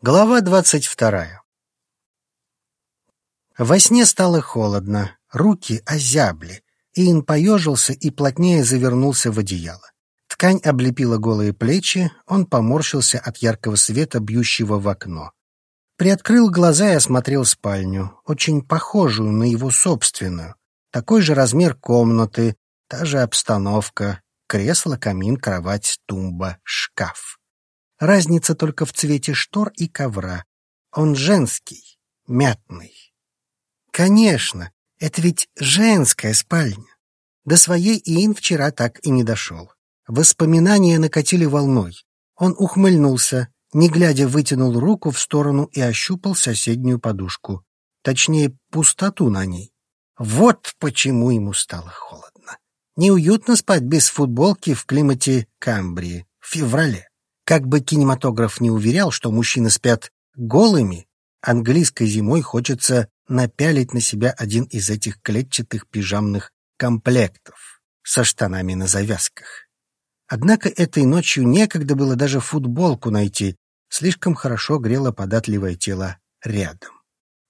Глава двадцать вторая. Во сне стало холодно, руки озябли. Иэн поежился и плотнее завернулся в одеяло. Ткань облепила голые плечи, он поморщился от яркого света, бьющего в окно. Приоткрыл глаза и осмотрел спальню, очень похожую на его собственную. Такой же размер комнаты, та же обстановка, кресло, камин, кровать, тумба, шкаф. Разница только в цвете штор и ковра. Он женский, мятный. Конечно, это ведь женская спальня. До своей Иин вчера так и не дошел. Воспоминания накатили волной. Он ухмыльнулся, не глядя вытянул руку в сторону и ощупал соседнюю подушку. Точнее, пустоту на ней. Вот почему ему стало холодно. Неуютно спать без футболки в климате Камбрии в феврале. Как бы кинематограф не уверял, что мужчины спят голыми, английской зимой хочется напялить на себя один из этих клетчатых пижамных комплектов со штанами на завязках. Однако этой ночью некогда было даже футболку найти, слишком хорошо грело податливое тело рядом.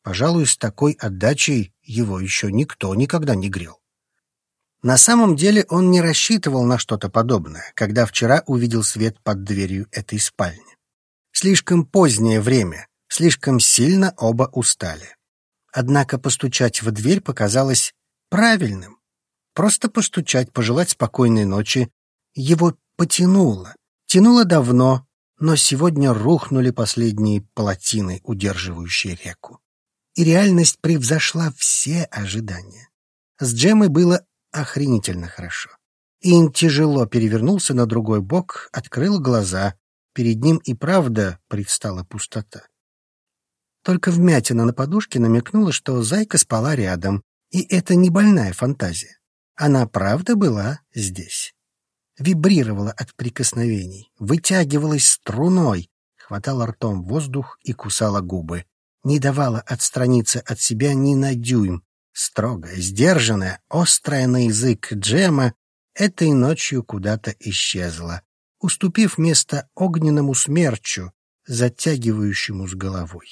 Пожалуй, с такой отдачей его еще никто никогда не грел. На самом деле он не рассчитывал на что-то подобное, когда вчера увидел свет под дверью этой спальни. Слишком позднее время, слишком сильно оба устали. Однако постучать в дверь показалось правильным. Просто постучать, пожелать спокойной ночи. Его потянуло. Тянуло давно, но сегодня рухнули последние плотины, удерживающие реку. И реальность превзошла все ожидания. С Джемой было охренительно хорошо. Ин тяжело перевернулся на другой бок, открыл глаза. Перед ним и правда предстала пустота. Только вмятина на подушке намекнула, что зайка спала рядом, и это не больная фантазия. Она правда была здесь. Вибрировала от прикосновений, вытягивалась струной, хватала ртом воздух и кусала губы. Не давала отстраниться от себя ни на дюйм, строгая, сдержанная, острая на язык Джема, этой ночью куда-то исчезла, уступив место огненному смерчу, затягивающему с головой.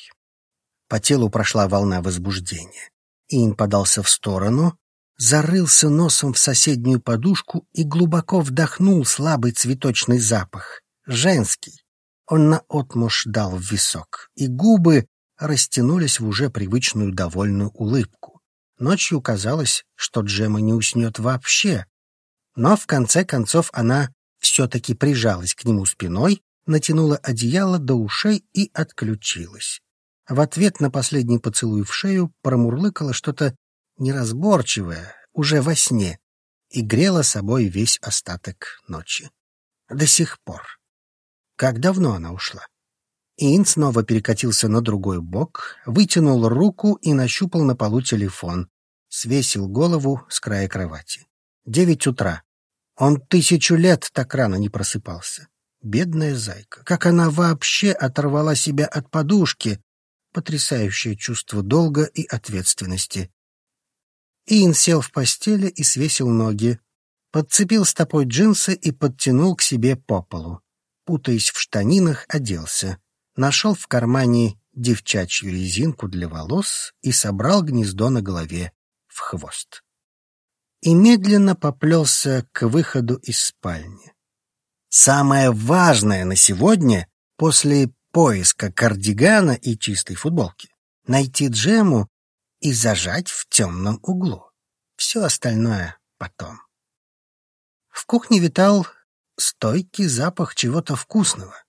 По телу прошла волна возбуждения. Ин подался в сторону, зарылся носом в соседнюю подушку и глубоко вдохнул слабый цветочный запах. Женский. Он наотмашь дал в висок, и губы растянулись в уже привычную довольную улыбку. Ночью казалось, что Джема не уснет вообще. Но в конце концов она все-таки прижалась к нему спиной, натянула одеяло до ушей и отключилась. В ответ на последний поцелуй в шею промурлыкала что-то неразборчивое, уже во сне, и грела собой весь остаток ночи. До сих пор. Как давно она ушла? Ин снова перекатился на другой бок, вытянул руку и нащупал на полу телефон. Свесил голову с края кровати. Девять утра. Он тысячу лет так рано не просыпался. Бедная зайка. Как она вообще оторвала себя от подушки? Потрясающее чувство долга и ответственности. Ин сел в постели и свесил ноги. Подцепил стопой джинсы и подтянул к себе по полу. Путаясь в штанинах, оделся нашел в кармане девчачью резинку для волос и собрал гнездо на голове в хвост. И медленно поплелся к выходу из спальни. Самое важное на сегодня, после поиска кардигана и чистой футболки, найти Джему и зажать в темном углу. Все остальное потом. В кухне витал стойкий запах чего-то вкусного.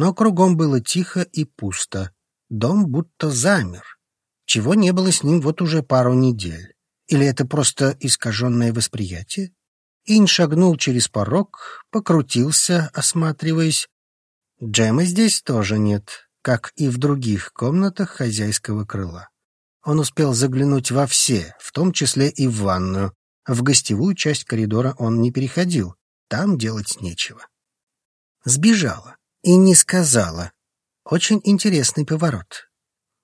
Но кругом было тихо и пусто. Дом будто замер. Чего не было с ним вот уже пару недель. Или это просто искаженное восприятие? Ин шагнул через порог, покрутился, осматриваясь. Джема здесь тоже нет, как и в других комнатах хозяйского крыла. Он успел заглянуть во все, в том числе и в ванную. В гостевую часть коридора он не переходил, там делать нечего. Сбежала и не сказала. Очень интересный поворот.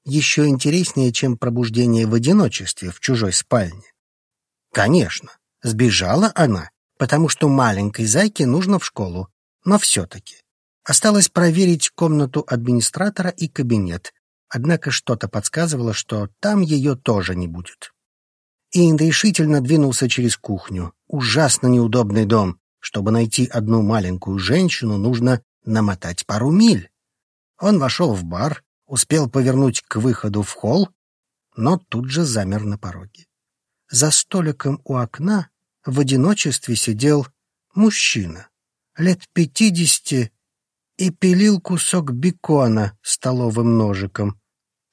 Еще интереснее, чем пробуждение в одиночестве в чужой спальне. Конечно, сбежала она, потому что маленькой зайке нужно в школу, но все-таки. Осталось проверить комнату администратора и кабинет, однако что-то подсказывало, что там ее тоже не будет. Иэн решительно двинулся через кухню. Ужасно неудобный дом. Чтобы найти одну маленькую женщину, нужно намотать пару миль. Он вошел в бар, успел повернуть к выходу в холл, но тут же замер на пороге. За столиком у окна в одиночестве сидел мужчина, лет пятидесяти, и пилил кусок бекона столовым ножиком.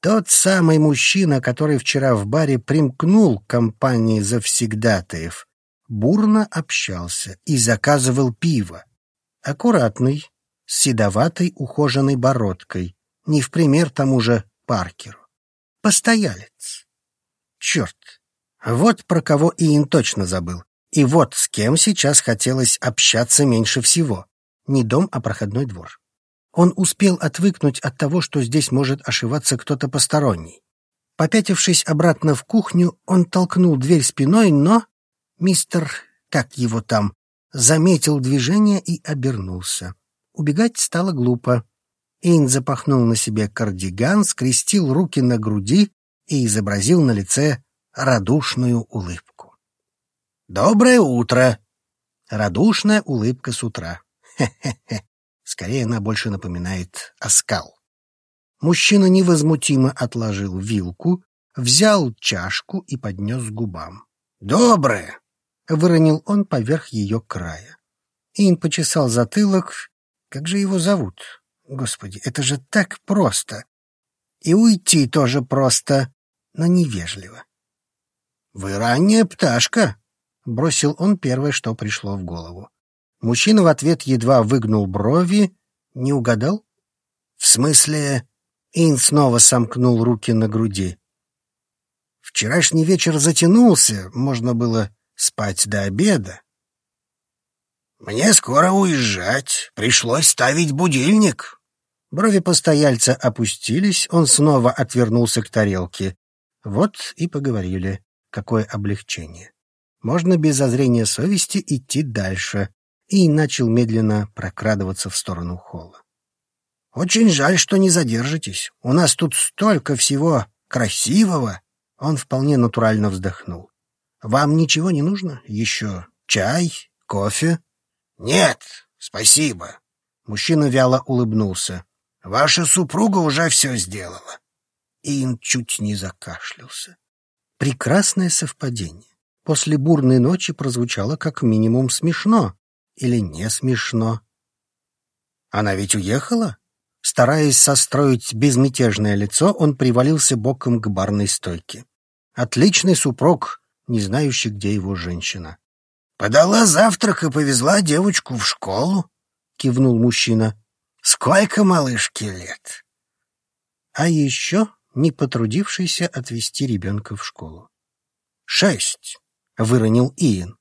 Тот самый мужчина, который вчера в баре примкнул к компании завсегдатаев, бурно общался и заказывал пиво. Аккуратный, седоватой ухоженной бородкой, не в пример тому же Паркеру. Постоялец. Черт, вот про кого Иин точно забыл. И вот с кем сейчас хотелось общаться меньше всего. Не дом, а проходной двор. Он успел отвыкнуть от того, что здесь может ошиваться кто-то посторонний. Попятившись обратно в кухню, он толкнул дверь спиной, но мистер, как его там, заметил движение и обернулся. Убегать стало глупо. Эйн запахнул на себе кардиган, скрестил руки на груди и изобразил на лице радушную улыбку. «Доброе утро!» Радушная улыбка с утра. Хе-хе-хе. Скорее, она больше напоминает оскал. Мужчина невозмутимо отложил вилку, взял чашку и поднес к губам. «Доброе!» — выронил он поверх ее края. Ин почесал затылок. Как же его зовут? Господи, это же так просто! И уйти тоже просто, но невежливо. «Вы ранняя пташка!» — бросил он первое, что пришло в голову. Мужчина в ответ едва выгнул брови. Не угадал? В смысле... Ин снова сомкнул руки на груди. Вчерашний вечер затянулся, можно было спать до обеда. Мне скоро уезжать, пришлось ставить будильник. Брови постояльца опустились, он снова отвернулся к тарелке. Вот и поговорили. Какое облегчение. Можно без зазрения совести идти дальше и начал медленно прокрадываться в сторону холла. «Очень жаль, что не задержитесь. У нас тут столько всего красивого!» Он вполне натурально вздохнул. «Вам ничего не нужно? Еще чай, кофе?» «Нет, спасибо». Мужчина вяло улыбнулся. «Ваша супруга уже все сделала». Ин чуть не закашлялся. Прекрасное совпадение. После бурной ночи прозвучало как минимум смешно или не смешно. Она ведь уехала? Стараясь состроить безмятежное лицо, он привалился боком к барной стойке. Отличный супрок, не знающий, где его женщина. «Подала завтрак и повезла девочку в школу», — кивнул мужчина. «Сколько малышке лет?» А еще не потрудившийся отвезти ребенка в школу. «Шесть», — выронил Иэн.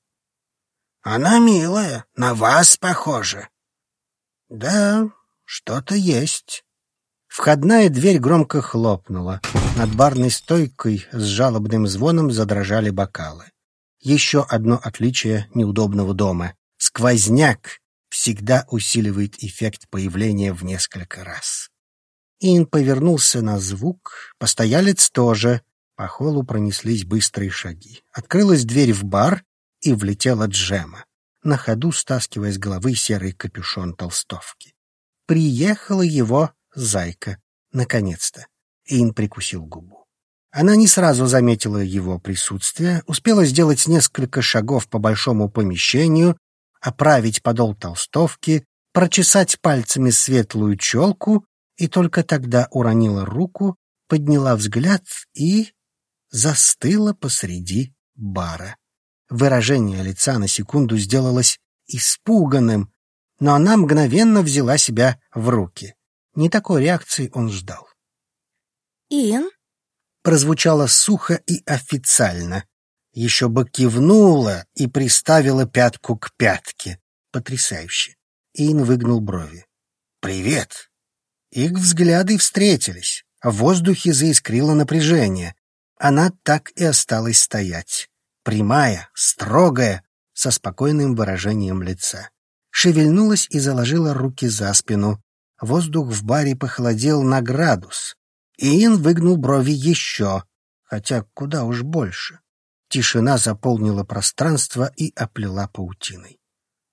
Она милая, на вас похожа. Да, что-то есть. Входная дверь громко хлопнула. Над барной стойкой с жалобным звоном задрожали бокалы. Еще одно отличие неудобного дома. Сквозняк всегда усиливает эффект появления в несколько раз. Ин повернулся на звук, постоялец тоже. По холлу пронеслись быстрые шаги. Открылась дверь в бар, и влетела Джема, на ходу стаскивая с головы серый капюшон толстовки. Приехала его зайка, наконец-то. Ин прикусил губу. Она не сразу заметила его присутствие, успела сделать несколько шагов по большому помещению, оправить подол толстовки, прочесать пальцами светлую челку и только тогда уронила руку, подняла взгляд и застыла посреди бара. Выражение лица на секунду сделалось испуганным, но она мгновенно взяла себя в руки. Не такой реакции он ждал. «Ин?» Прозвучало сухо и официально. Еще бы кивнула и приставила пятку к пятке. Потрясающе. Ин выгнул брови. «Привет!» Их взгляды встретились. В воздухе заискрило напряжение. Она так и осталась стоять прямая, строгая, со спокойным выражением лица. шевельнулась и заложила руки за спину. Воздух в баре похолодел на градус. Иэн выгнул брови еще, хотя куда уж больше. Тишина заполнила пространство и оплела паутиной.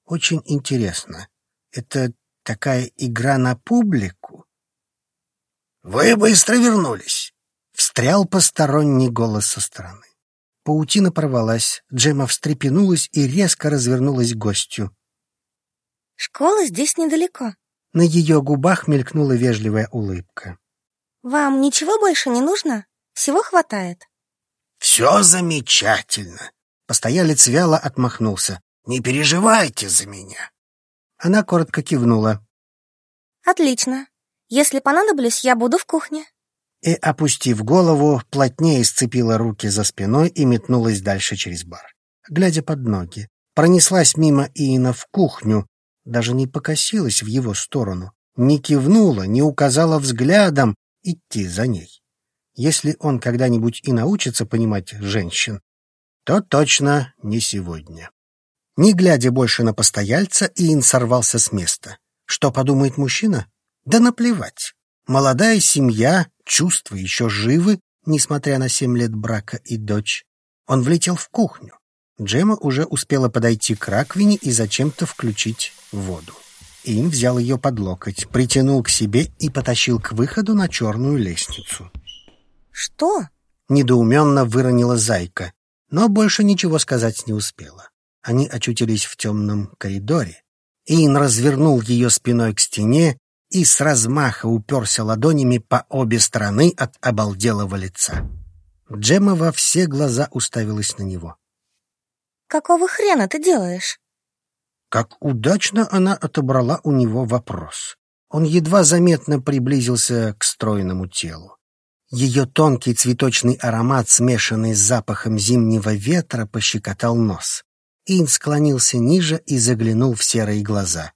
Очень интересно. Это такая игра на публику? «Вы быстро вернулись!» — встрял посторонний голос со стороны. Паутина порвалась, Джема встрепенулась и резко развернулась к гостю. «Школа здесь недалеко». На ее губах мелькнула вежливая улыбка. «Вам ничего больше не нужно? Всего хватает». «Все замечательно!» Постоялец вяло отмахнулся. «Не переживайте за меня!» Она коротко кивнула. «Отлично. Если понадоблюсь, я буду в кухне». И, опустив голову, плотнее сцепила руки за спиной и метнулась дальше через бар. Глядя под ноги, пронеслась мимо Иина в кухню, даже не покосилась в его сторону, не кивнула, не указала взглядом идти за ней. Если он когда-нибудь и научится понимать женщин, то точно не сегодня. Не глядя больше на постояльца, Иин сорвался с места. Что подумает мужчина? Да наплевать. Молодая семья, чувства еще живы, несмотря на семь лет брака и дочь. Он влетел в кухню. Джема уже успела подойти к раковине и зачем-то включить воду. Ин взял ее под локоть, притянул к себе и потащил к выходу на черную лестницу. «Что?» — недоуменно выронила зайка, но больше ничего сказать не успела. Они очутились в темном коридоре. Ин развернул ее спиной к стене и с размаха уперся ладонями по обе стороны от обалделого лица. Джема во все глаза уставилась на него. «Какого хрена ты делаешь?» Как удачно она отобрала у него вопрос. Он едва заметно приблизился к стройному телу. Ее тонкий цветочный аромат, смешанный с запахом зимнего ветра, пощекотал нос. Ин склонился ниже и заглянул в серые глаза.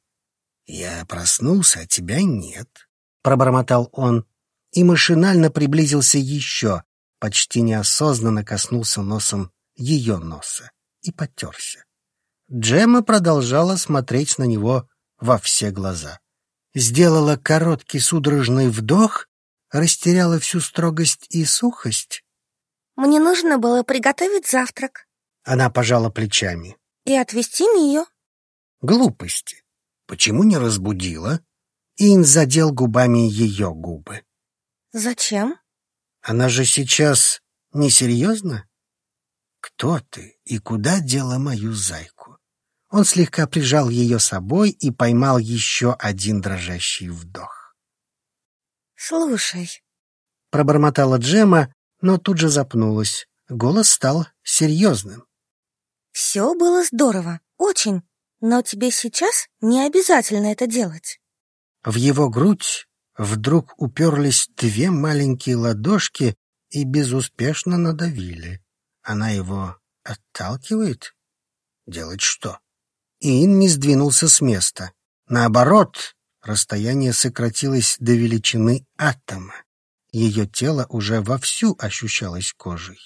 «Я проснулся, а тебя нет», — пробормотал он, и машинально приблизился еще, почти неосознанно коснулся носом ее носа и потерся. Джема продолжала смотреть на него во все глаза. Сделала короткий судорожный вдох, растеряла всю строгость и сухость. «Мне нужно было приготовить завтрак». Она пожала плечами. «И отвезти Мию». «Глупости. Почему не разбудила?» Ин задел губами ее губы. «Зачем?» «Она же сейчас несерьезно?» «Кто ты и куда дела мою зайку?» Он слегка прижал ее собой и поймал еще один дрожащий вдох. «Слушай», — пробормотала Джема, но тут же запнулась. Голос стал серьезным. «Все было здорово, очень, но тебе сейчас не обязательно это делать». В его грудь вдруг уперлись две маленькие ладошки и безуспешно надавили. Она его отталкивает? Делать что? Ин не сдвинулся с места. Наоборот, расстояние сократилось до величины атома. Ее тело уже вовсю ощущалось кожей.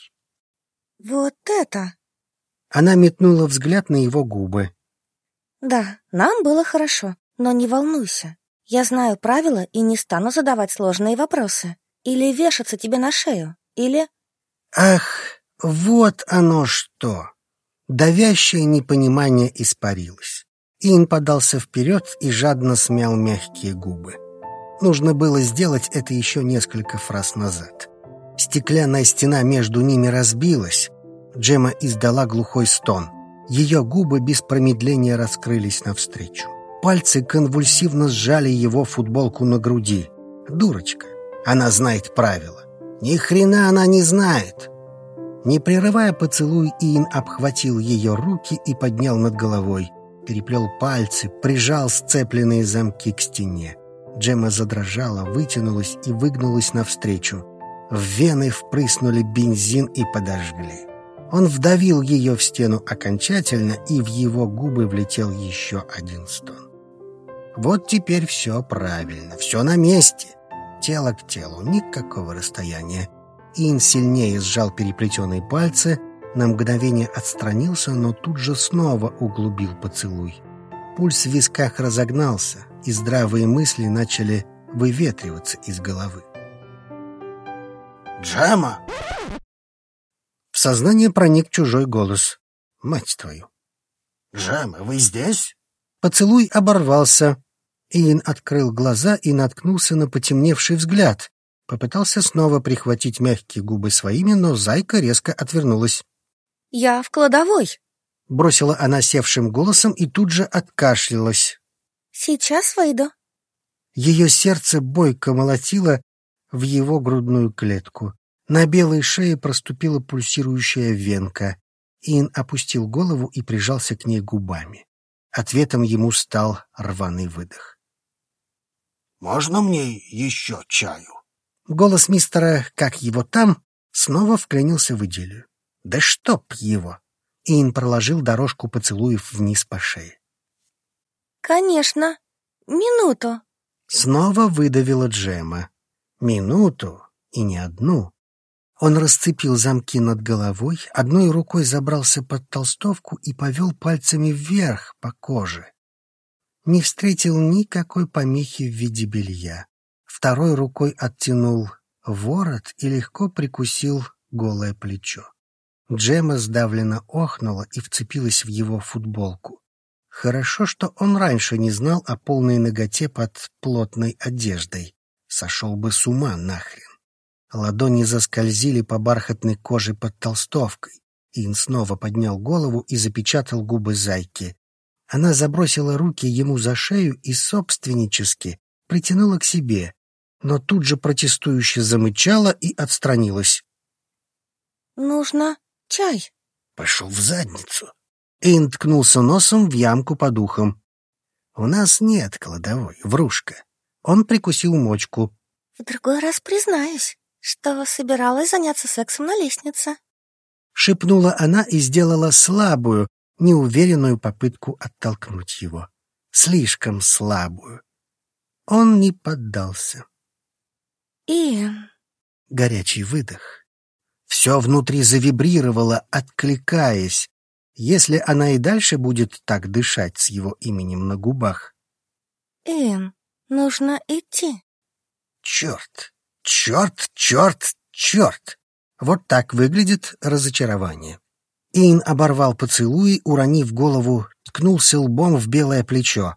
«Вот это!» Она метнула взгляд на его губы. «Да, нам было хорошо, но не волнуйся. Я знаю правила и не стану задавать сложные вопросы. Или вешаться тебе на шею, или...» «Ах, вот оно что!» Давящее непонимание испарилось. Ин подался вперед и жадно смял мягкие губы. Нужно было сделать это еще несколько фраз назад. Стеклянная стена между ними разбилась. Джема издала глухой стон. Ее губы без промедления раскрылись навстречу. Пальцы конвульсивно сжали его футболку на груди. Дурочка. Она знает правила. Ни хрена она не знает. Не прерывая поцелуй, Иин обхватил ее руки и поднял над головой. Переплел пальцы, прижал сцепленные замки к стене. Джема задрожала, вытянулась и выгнулась навстречу. В вены впрыснули бензин и подожгли. Он вдавил ее в стену окончательно, и в его губы влетел еще один стон. Вот теперь все правильно, все на месте. Тело к телу, никакого расстояния. Ин сильнее сжал переплетенные пальцы, на мгновение отстранился, но тут же снова углубил поцелуй. Пульс в висках разогнался, и здравые мысли начали выветриваться из головы. «Джема!» В сознание проник чужой голос. «Мать твою!» «Джема, вы здесь?» Поцелуй оборвался. Иэн открыл глаза и наткнулся на потемневший взгляд. Попытался снова прихватить мягкие губы своими, но зайка резко отвернулась. «Я в кладовой», — бросила она севшим голосом и тут же откашлялась. «Сейчас выйду». Ее сердце бойко молотило в его грудную клетку. На белой шее проступила пульсирующая венка. Ин опустил голову и прижался к ней губами. Ответом ему стал рваный выдох. «Можно мне еще чаю?» Голос мистера «Как его там?» снова вклинился в идиллию. «Да чтоб его!» Ин проложил дорожку поцелуев вниз по шее. «Конечно. Минуту». Снова выдавила Джема. Минуту и не одну. Он расцепил замки над головой, одной рукой забрался под толстовку и повел пальцами вверх по коже. Не встретил никакой помехи в виде белья. Второй рукой оттянул ворот и легко прикусил голое плечо. Джема сдавленно охнула и вцепилась в его футболку. Хорошо, что он раньше не знал о полной ноготе под плотной одеждой. Сошел бы с ума нахрен. Ладони заскользили по бархатной коже под толстовкой. Ин снова поднял голову и запечатал губы зайки. Она забросила руки ему за шею и собственнически притянула к себе, но тут же протестующе замычала и отстранилась. «Нужно чай». «Пошел в задницу». Ин ткнулся носом в ямку под ухом. «У нас нет кладовой, врушка». Он прикусил мочку. «В другой раз признаюсь, что собиралась заняться сексом на лестнице». Шепнула она и сделала слабую, неуверенную попытку оттолкнуть его. Слишком слабую. Он не поддался. «Иэн...» Горячий выдох. Все внутри завибрировало, откликаясь, если она и дальше будет так дышать с его именем на губах. «Иэн, нужно идти». Черт, черт, черт, черт! Вот так выглядит разочарование. Ин оборвал поцелуй, уронив голову, ткнулся лбом в белое плечо.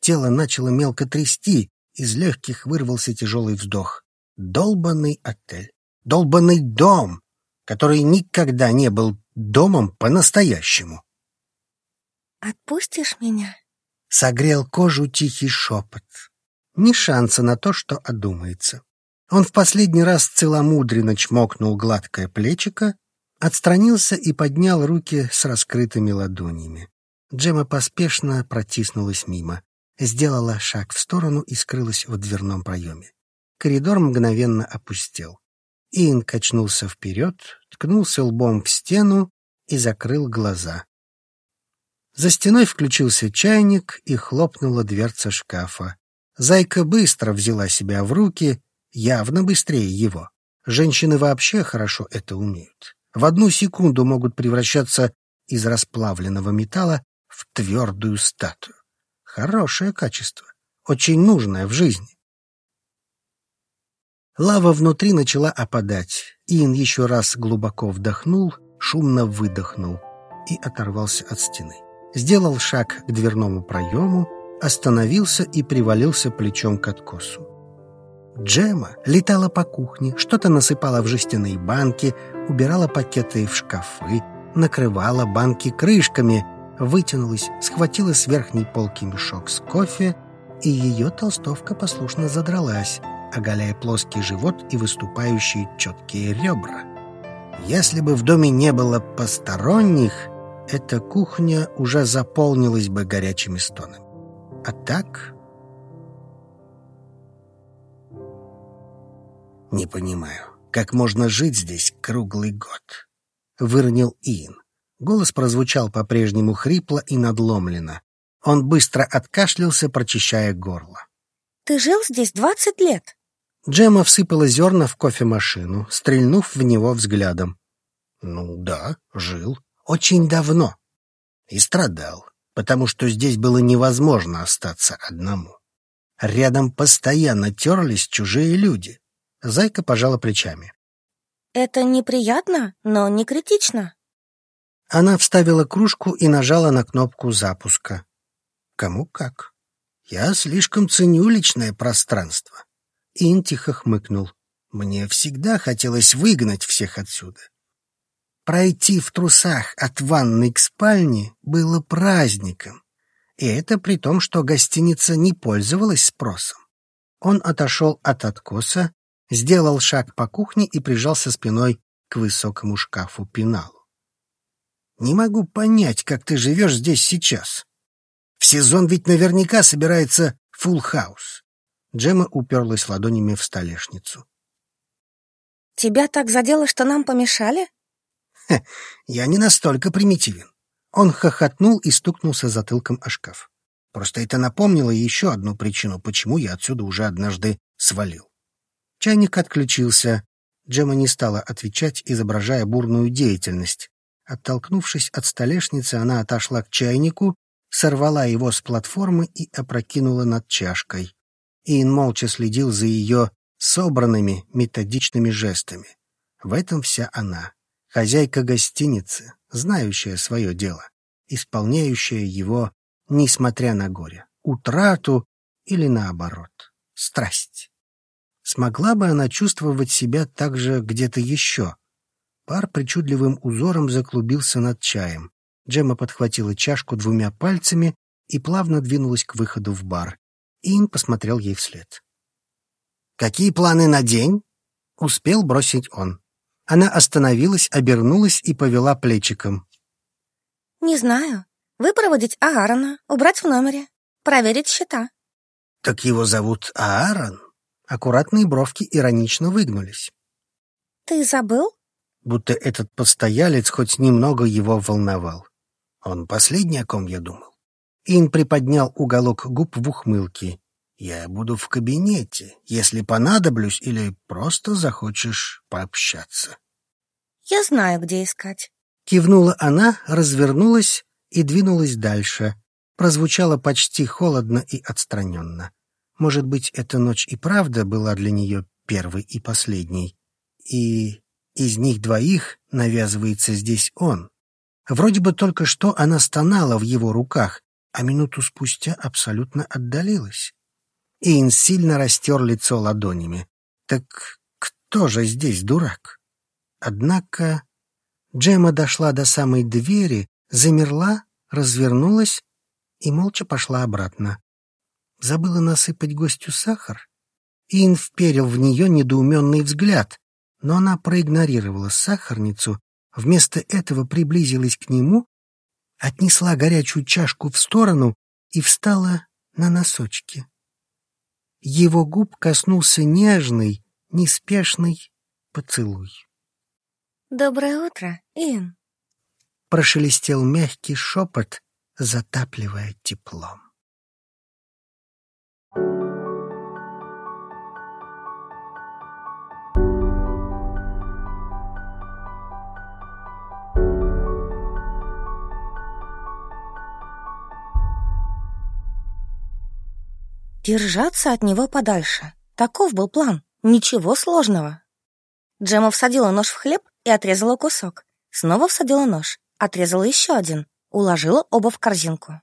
Тело начало мелко трясти, из легких вырвался тяжелый вздох. Долбанный отель, долбанный дом, который никогда не был домом по-настоящему. «Отпустишь меня?» Согрел кожу тихий шепот. Ни шанса на то, что одумается. Он в последний раз целомудренно чмокнул гладкое плечико, отстранился и поднял руки с раскрытыми ладонями. Джема поспешно протиснулась мимо, сделала шаг в сторону и скрылась в дверном проеме. Коридор мгновенно опустел. Иэн качнулся вперед, ткнулся лбом в стену и закрыл глаза. За стеной включился чайник и хлопнула дверца шкафа. Зайка быстро взяла себя в руки, явно быстрее его. Женщины вообще хорошо это умеют. В одну секунду могут превращаться из расплавленного металла в твердую статую. Хорошее качество, очень нужное в жизни. Лава внутри начала опадать. Иэн еще раз глубоко вдохнул, шумно выдохнул и оторвался от стены. Сделал шаг к дверному проему, остановился и привалился плечом к откосу. Джема летала по кухне, что-то насыпала в жестяные банки, убирала пакеты в шкафы, накрывала банки крышками, вытянулась, схватила с верхней полки мешок с кофе, и ее толстовка послушно задралась, оголяя плоский живот и выступающие четкие ребра. Если бы в доме не было посторонних, эта кухня уже заполнилась бы горячими стонами. А так... «Не понимаю, как можно жить здесь круглый год?» — выронил Иэн. Голос прозвучал по-прежнему хрипло и надломленно. Он быстро откашлялся, прочищая горло. «Ты жил здесь двадцать лет?» Джема всыпала зерна в кофемашину, стрельнув в него взглядом. «Ну да, жил. Очень давно. И страдал. потому что здесь было невозможно остаться одному. Рядом постоянно терлись чужие люди. Зайка пожала плечами. Это неприятно, но не критично. Она вставила кружку и нажала на кнопку запуска. Кому как. Я слишком ценю личное пространство. Ин тихо хмыкнул. Мне всегда хотелось выгнать всех отсюда. Пройти в трусах от ванной к спальне было праздником. И это при том, что гостиница не пользовалась спросом. Он отошел от откоса, сделал шаг по кухне и прижался спиной к высокому шкафу-пеналу. «Не могу понять, как ты живешь здесь сейчас. В сезон ведь наверняка собирается фулл хаус». Джема уперлась ладонями в столешницу. «Тебя так задело, что нам помешали?» Хе, я не настолько примитивен. Он хохотнул и стукнулся затылком о шкаф. Просто это напомнило еще одну причину, почему я отсюда уже однажды свалил. Чайник отключился. Джема не стала отвечать, изображая бурную деятельность. Оттолкнувшись от столешницы, она отошла к чайнику, сорвала его с платформы и опрокинула над чашкой. Иин молча следил за ее собранными методичными жестами. В этом вся она. Хозяйка гостиницы, знающая свое дело, исполняющая его, несмотря на горе, утрату или наоборот, страсть. Смогла бы она чувствовать себя также где-то еще? Пар причудливым узором заклубился над чаем. Джемма подхватила чашку двумя пальцами и плавно двинулась к выходу в бар. Ин посмотрел ей вслед. «Какие планы на день?» — успел бросить он. Она остановилась, обернулась и повела плечиком. «Не знаю. Выпроводить Аарона, убрать в номере, проверить счета». «Так его зовут Аарон?» Аккуратные бровки иронично выгнулись. «Ты забыл?» Будто этот постоялец хоть немного его волновал. Он последний, о ком я думал. Ин приподнял уголок губ в ухмылке. Я буду в кабинете, если понадоблюсь или просто захочешь пообщаться. Я знаю, где искать. Кивнула она, развернулась и двинулась дальше. Прозвучало почти холодно и отстраненно. Может быть, эта ночь и правда была для нее первой и последней. И из них двоих навязывается здесь он. Вроде бы только что она стонала в его руках, а минуту спустя абсолютно отдалилась. Иэн сильно растер лицо ладонями. Так кто же здесь дурак? Однако Джема дошла до самой двери, замерла, развернулась и молча пошла обратно. Забыла насыпать гостю сахар? Иэн вперил в нее недоуменный взгляд, но она проигнорировала сахарницу, вместо этого приблизилась к нему, отнесла горячую чашку в сторону и встала на носочки. Его губ коснулся нежный, неспешный поцелуй. «Доброе утро, Ин!» Прошелестел мягкий шепот, затапливая теплом. Держаться от него подальше. Таков был план. Ничего сложного. Джема всадила нож в хлеб и отрезала кусок. Снова всадила нож, отрезала еще один, уложила оба в корзинку.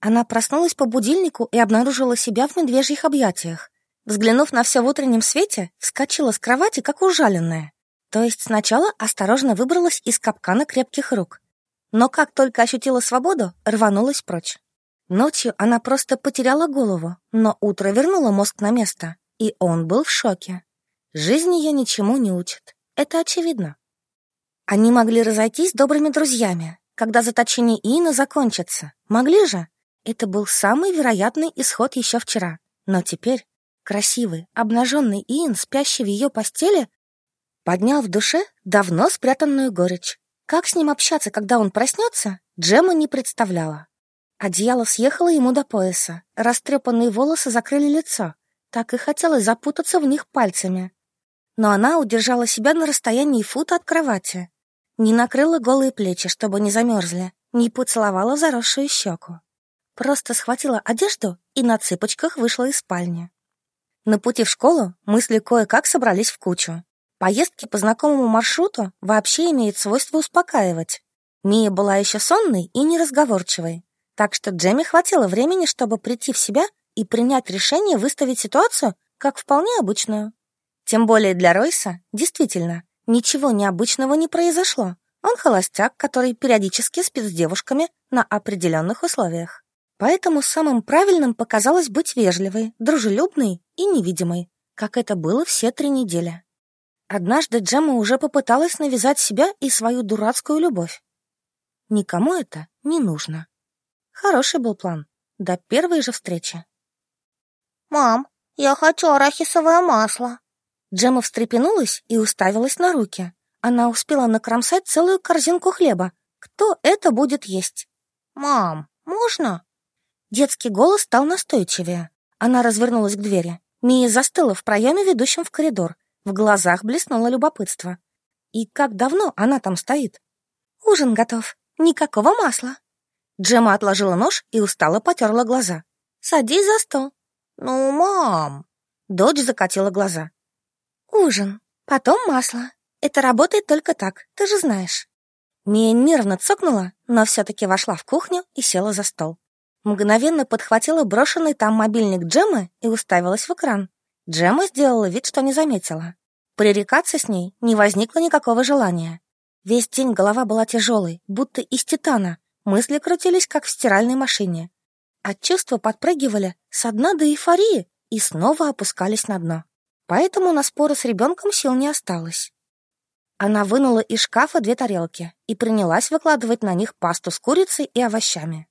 Она проснулась по будильнику и обнаружила себя в медвежьих объятиях. Взглянув на все в утреннем свете, вскочила с кровати, как ужаленная. То есть сначала осторожно выбралась из капкана крепких рук. Но как только ощутила свободу, рванулась прочь. Ночью она просто потеряла голову, но утро вернуло мозг на место, и он был в шоке. Жизнь ее ничему не учит, это очевидно. Они могли разойтись добрыми друзьями, когда заточение Иина закончится. Могли же? Это был самый вероятный исход еще вчера. Но теперь красивый, обнаженный Иин, спящий в ее постели, поднял в душе давно спрятанную горечь. Как с ним общаться, когда он проснется, Джема не представляла. Одеяло съехало ему до пояса, растрепанные волосы закрыли лицо. Так и хотелось запутаться в них пальцами. Но она удержала себя на расстоянии фута от кровати. Не накрыла голые плечи, чтобы не замерзли, не поцеловала заросшую щеку. Просто схватила одежду и на цыпочках вышла из спальни. На пути в школу мысли кое-как собрались в кучу. Поездки по знакомому маршруту вообще имеют свойство успокаивать. Мия была еще сонной и неразговорчивой, так что Джемми хватило времени, чтобы прийти в себя и принять решение выставить ситуацию как вполне обычную. Тем более для Ройса, действительно, ничего необычного не произошло. Он холостяк, который периодически спит с девушками на определенных условиях. Поэтому самым правильным показалось быть вежливой, дружелюбной и невидимой, как это было все три недели. Однажды Джемма уже попыталась навязать себя и свою дурацкую любовь. Никому это не нужно. Хороший был план. До первой же встречи. «Мам, я хочу арахисовое масло». Джемма встрепенулась и уставилась на руки. Она успела накромсать целую корзинку хлеба. Кто это будет есть? «Мам, можно?» Детский голос стал настойчивее. Она развернулась к двери. Мия застыла в проеме, ведущем в коридор. В глазах блеснуло любопытство. И как давно она там стоит? Ужин готов. Никакого масла. Джема отложила нож и устало потерла глаза. Садись за стол. Ну, мам. Дочь закатила глаза. Ужин, потом масло. Это работает только так, ты же знаешь. Мия нервно цокнула, но все-таки вошла в кухню и села за стол. Мгновенно подхватила брошенный там мобильник Джемы и уставилась в экран. Джема сделала вид, что не заметила. Пререкаться с ней не возникло никакого желания. Весь день голова была тяжелой, будто из титана. Мысли крутились, как в стиральной машине. От чувства подпрыгивали со дна до эйфории и снова опускались на дно. Поэтому на споры с ребенком сил не осталось. Она вынула из шкафа две тарелки и принялась выкладывать на них пасту с курицей и овощами.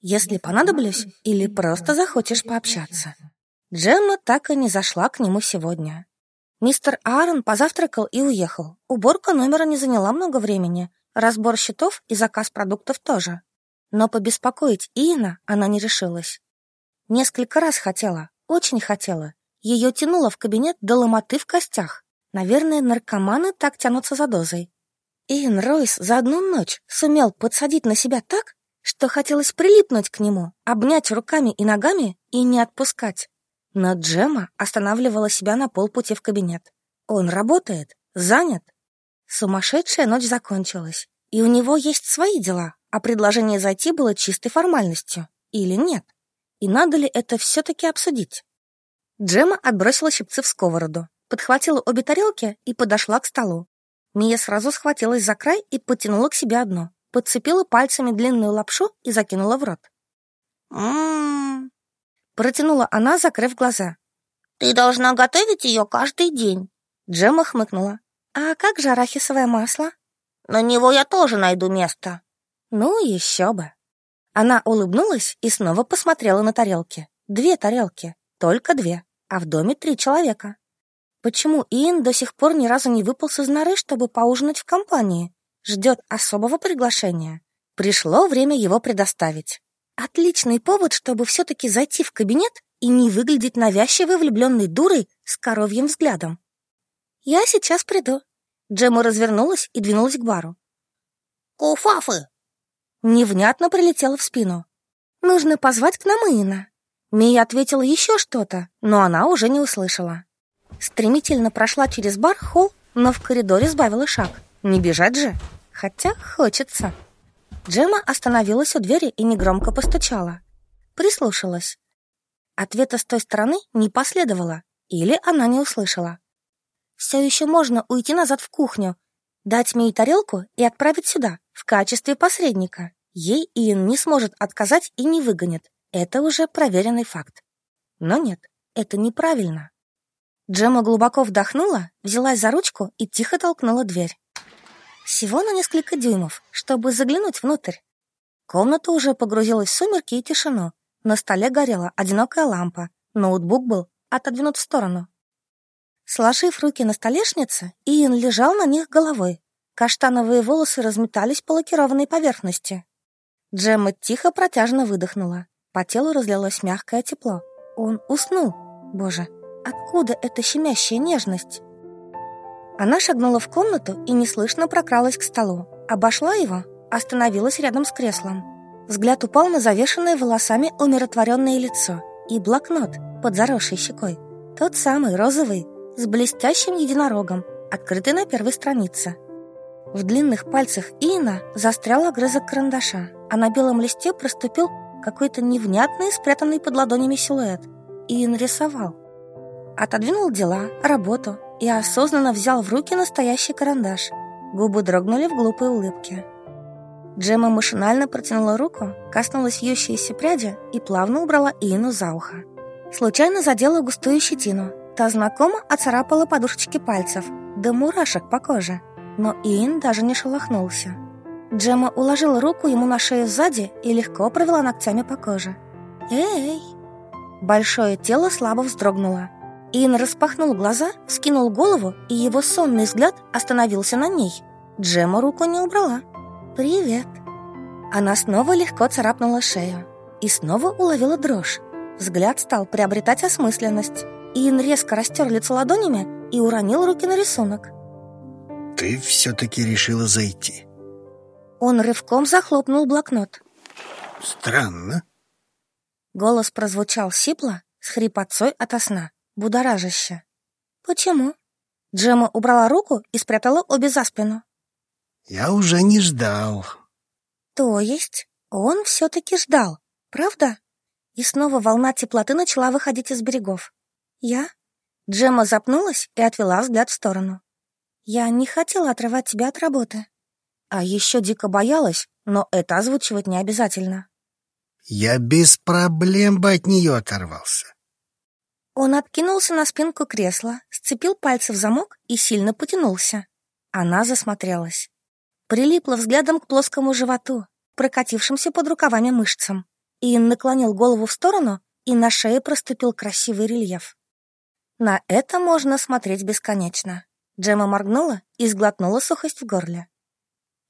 «Если понадоблюсь или просто захочешь пообщаться», Джемма так и не зашла к нему сегодня. Мистер Аарон позавтракал и уехал. Уборка номера не заняла много времени, разбор счетов и заказ продуктов тоже. Но побеспокоить Иена она не решилась. Несколько раз хотела, очень хотела. Ее тянуло в кабинет до ломоты в костях. Наверное, наркоманы так тянутся за дозой. Иэн Ройс за одну ночь сумел подсадить на себя так, что хотелось прилипнуть к нему, обнять руками и ногами и не отпускать. Но Джема останавливала себя на полпути в кабинет. Он работает, занят. Сумасшедшая ночь закончилась, и у него есть свои дела, а предложение зайти было чистой формальностью. Или нет? И надо ли это все-таки обсудить? Джема отбросила щипцы в сковороду, подхватила обе тарелки и подошла к столу. Мия сразу схватилась за край и потянула к себе одну, подцепила пальцами длинную лапшу и закинула в рот. «М-м-м», Протянула она, закрыв глаза. «Ты должна готовить ее каждый день». Джема хмыкнула. «А как же арахисовое масло?» «На него я тоже найду место». «Ну, еще бы». Она улыбнулась и снова посмотрела на тарелки. Две тарелки, только две, а в доме три человека. Почему Иэн до сих пор ни разу не выпал из норы, чтобы поужинать в компании? Ждет особого приглашения. Пришло время его предоставить. Отличный повод, чтобы все-таки зайти в кабинет и не выглядеть навязчивой влюбленной дурой с коровьим взглядом. «Я сейчас приду». Джема развернулась и двинулась к бару. «Куфафы!» Невнятно прилетела в спину. «Нужно позвать к нам Инна». Мия ответила еще что-то, но она уже не услышала. Стремительно прошла через бар, холл, но в коридоре сбавила шаг. Не бежать же, хотя хочется. Джема остановилась у двери и негромко постучала. Прислушалась. Ответа с той стороны не последовало, или она не услышала. Все еще можно уйти назад в кухню, дать мне тарелку и отправить сюда, в качестве посредника. Ей Иэн не сможет отказать и не выгонит. Это уже проверенный факт. Но нет, это неправильно. Джема глубоко вдохнула, взялась за ручку и тихо толкнула дверь. Всего на несколько дюймов, чтобы заглянуть внутрь. Комната уже погрузилась в сумерки и тишину. На столе горела одинокая лампа. Ноутбук был отодвинут в сторону. Сложив руки на столешнице, Иэн лежал на них головой. Каштановые волосы разметались по лакированной поверхности. Джемма тихо протяжно выдохнула. По телу разлилось мягкое тепло. Он уснул. Боже, откуда эта щемящая нежность? Она шагнула в комнату и неслышно прокралась к столу, обошла его, остановилась рядом с креслом. Взгляд упал на завешенное волосами умиротворенное лицо и блокнот под заросшей щекой. Тот самый, розовый, с блестящим единорогом, открытый на первой странице. В длинных пальцах Иена застрял огрызок карандаша, а на белом листе проступил какой-то невнятный, спрятанный под ладонями силуэт. Иен рисовал. Отодвинул дела, работу и осознанно взял в руки настоящий карандаш. Губы дрогнули в глупой улыбке. Джема машинально протянула руку, коснулась вьющиеся пряди и плавно убрала Иену за ухо. Случайно задела густую щетину. Та знакомо оцарапала подушечки пальцев, до мурашек по коже. Но Иен даже не шелохнулся. Джема уложила руку ему на шею сзади и легко провела ногтями по коже. «Эй!» Большое тело слабо вздрогнуло. Иэн распахнул глаза, скинул голову, и его сонный взгляд остановился на ней. Джема руку не убрала. «Привет!» Она снова легко царапнула шею и снова уловила дрожь. Взгляд стал приобретать осмысленность. Иэн резко растер лицо ладонями и уронил руки на рисунок. «Ты все-таки решила зайти?» Он рывком захлопнул блокнот. «Странно». Голос прозвучал сипло, с хрипотцой ото сна, будоражище. «Почему?» Джема убрала руку и спрятала обе за спину. «Я уже не ждал». «То есть он все-таки ждал, правда?» И снова волна теплоты начала выходить из берегов. «Я?» Джема запнулась и отвела взгляд в сторону. «Я не хотела отрывать тебя от работы». А еще дико боялась, но это озвучивать не обязательно. Я без проблем бы от нее оторвался. Он откинулся на спинку кресла, сцепил пальцы в замок и сильно потянулся. Она засмотрелась. Прилипла взглядом к плоскому животу, прокатившимся под рукавами мышцам. И наклонил голову в сторону, и на шее проступил красивый рельеф. На это можно смотреть бесконечно. Джема моргнула и сглотнула сухость в горле.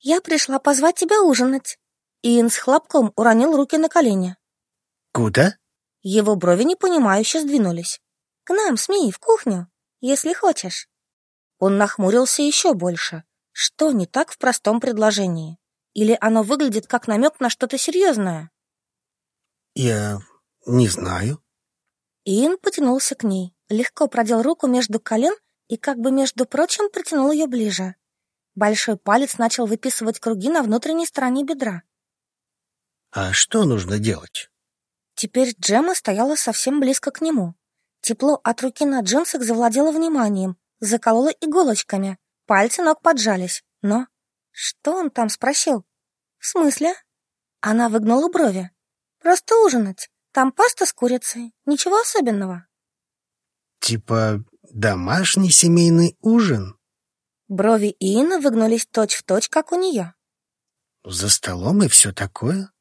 «Я пришла позвать тебя ужинать». Иэн с хлопком уронил руки на колени. «Куда?» Его брови непонимающе сдвинулись. «К нам, СМИ, в кухню, если хочешь». Он нахмурился еще больше. Что не так в простом предложении? Или оно выглядит как намек на что-то серьезное? Я не знаю. Иэн потянулся к ней, легко продел руку между колен и как бы, между прочим, притянул ее ближе. Большой палец начал выписывать круги на внутренней стороне бедра. «А что нужно делать?» Теперь Джема стояла совсем близко к нему. Тепло от руки на джинсах завладело вниманием, закололо иголочками, пальцы ног поджались. Но что он там спросил? В смысле? Она выгнула брови. Просто ужинать. Там паста с курицей. Ничего особенного. Типа домашний семейный ужин? Брови Инны выгнулись точь-в-точь, точь, как у нее. За столом и все такое?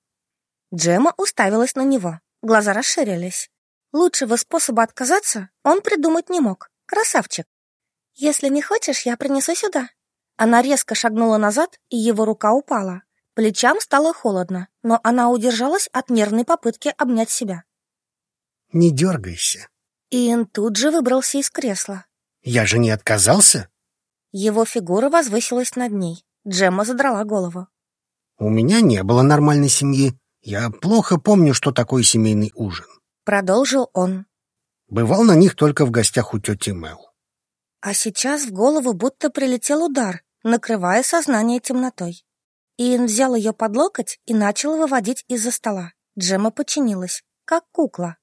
Джема уставилась на него. Глаза расширились. Лучшего способа отказаться он придумать не мог. Красавчик. «Если не хочешь, я принесу сюда». Она резко шагнула назад, и его рука упала. Плечам стало холодно, но она удержалась от нервной попытки обнять себя. «Не дергайся». Иэн тут же выбрался из кресла. «Я же не отказался?» Его фигура возвысилась над ней. Джемма задрала голову. «У меня не было нормальной семьи. Я плохо помню, что такое семейный ужин». Продолжил он. Бывал на них только в гостях у тети Мэл. А сейчас в голову будто прилетел удар, накрывая сознание темнотой. Иэн взял ее под локоть и начал выводить из-за стола. Джемма подчинилась, как кукла.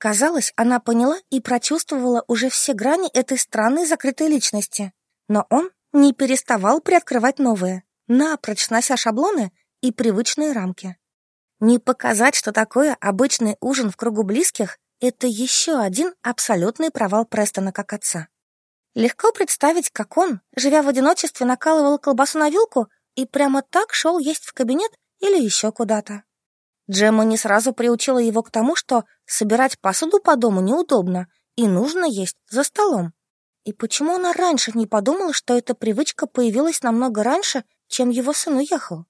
Казалось, она поняла и прочувствовала уже все грани этой странной закрытой личности. Но он не переставал приоткрывать новые, напрочь снося шаблоны и привычные рамки. Не показать, что такое обычный ужин в кругу близких, это еще один абсолютный провал Престона как отца. Легко представить, как он, живя в одиночестве, накалывал колбасу на вилку и прямо так шел есть в кабинет или еще куда-то. Джемма не сразу приучила его к тому, что собирать посуду по дому неудобно и нужно есть за столом. И почему она раньше не подумала, что эта привычка появилась намного раньше, чем его сын уехал?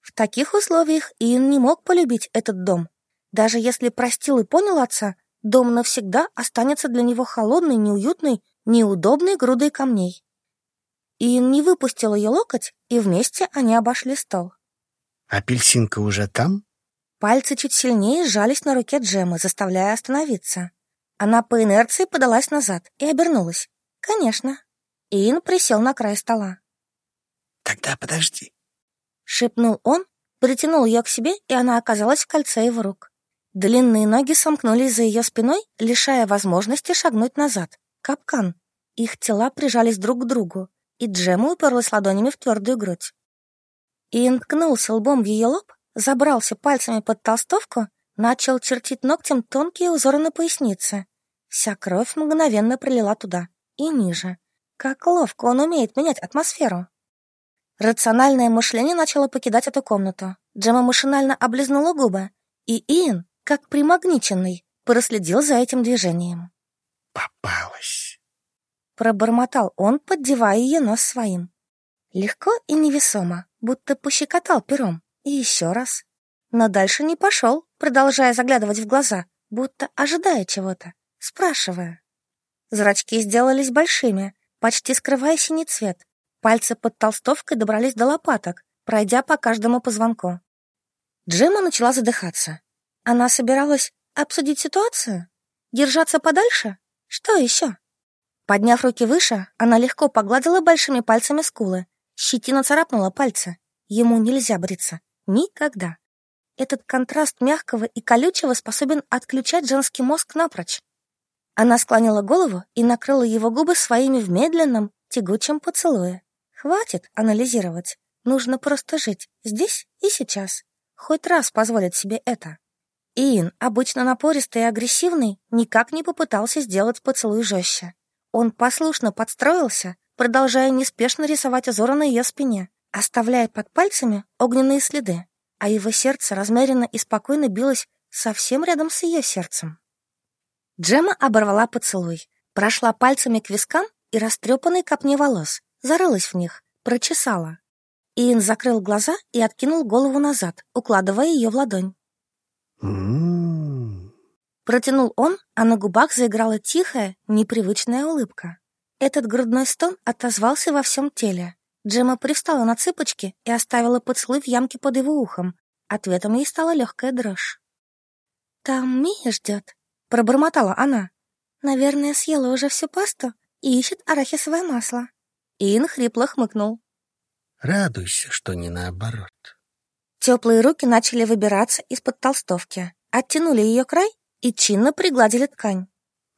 В таких условиях Иэн не мог полюбить этот дом. Даже если простил и понял отца, дом навсегда останется для него холодной, неуютной, неудобной грудой камней. Иэн не выпустил ее локоть, и вместе они обошли стол. Апельсинка уже там? Пальцы чуть сильнее сжались на руке Джемы, заставляя остановиться. Она по инерции подалась назад и обернулась. Конечно. Иин присел на край стола. «Тогда подожди», — шепнул он, притянул ее к себе, и она оказалась в кольце его рук. Длинные ноги сомкнулись за ее спиной, лишая возможности шагнуть назад. Капкан. Их тела прижались друг к другу, и Джема уперлась ладонями в твердую грудь. Иэн ткнулся лбом в ее лоб, забрался пальцами под толстовку, начал чертить ногтем тонкие узоры на пояснице. Вся кровь мгновенно прилила туда и ниже. Как ловко он умеет менять атмосферу. Рациональное мышление начало покидать эту комнату. Джема машинально облизнула губы, и Иэн, как примагниченный, проследил за этим движением. «Попалась!» Пробормотал он, поддевая ее нос своим. Легко и невесомо, будто пощекотал пером. И еще раз. Но дальше не пошел, продолжая заглядывать в глаза, будто ожидая чего-то, спрашивая. Зрачки сделались большими, почти скрывая синий цвет. Пальцы под толстовкой добрались до лопаток, пройдя по каждому позвонку. Джима начала задыхаться. Она собиралась обсудить ситуацию? Держаться подальше? Что еще? Подняв руки выше, она легко погладила большими пальцами скулы. Щетина царапнула пальцы. Ему нельзя бриться. Никогда. Этот контраст мягкого и колючего способен отключать женский мозг напрочь. Она склонила голову и накрыла его губы своими в медленном, тягучем поцелуе. Хватит анализировать. Нужно просто жить здесь и сейчас. Хоть раз позволить себе это. Иин, обычно напористый и агрессивный, никак не попытался сделать поцелуй жестче. Он послушно подстроился, продолжая неспешно рисовать узоры на ее спине, оставляя под пальцами огненные следы, а его сердце размеренно и спокойно билось совсем рядом с ее сердцем. Джема оборвала поцелуй, прошла пальцами к вискам и растрепанной копне волос, зарылась в них, прочесала. Иэн закрыл глаза и откинул голову назад, укладывая ее в ладонь. М-м-м. Протянул он, а на губах заиграла тихая, непривычная улыбка. Этот грудной стон отозвался во всем теле. Джема привстала на цыпочки и оставила поцелуй в ямке под его ухом. Ответом ей стала легкая дрожь. «Там Мия ждет», — пробормотала она. «Наверное, съела уже всю пасту и ищет арахисовое масло». Ин хрипло хмыкнул. «Радуйся, что не наоборот». Теплые руки начали выбираться из-под толстовки, оттянули ее край и чинно пригладили ткань.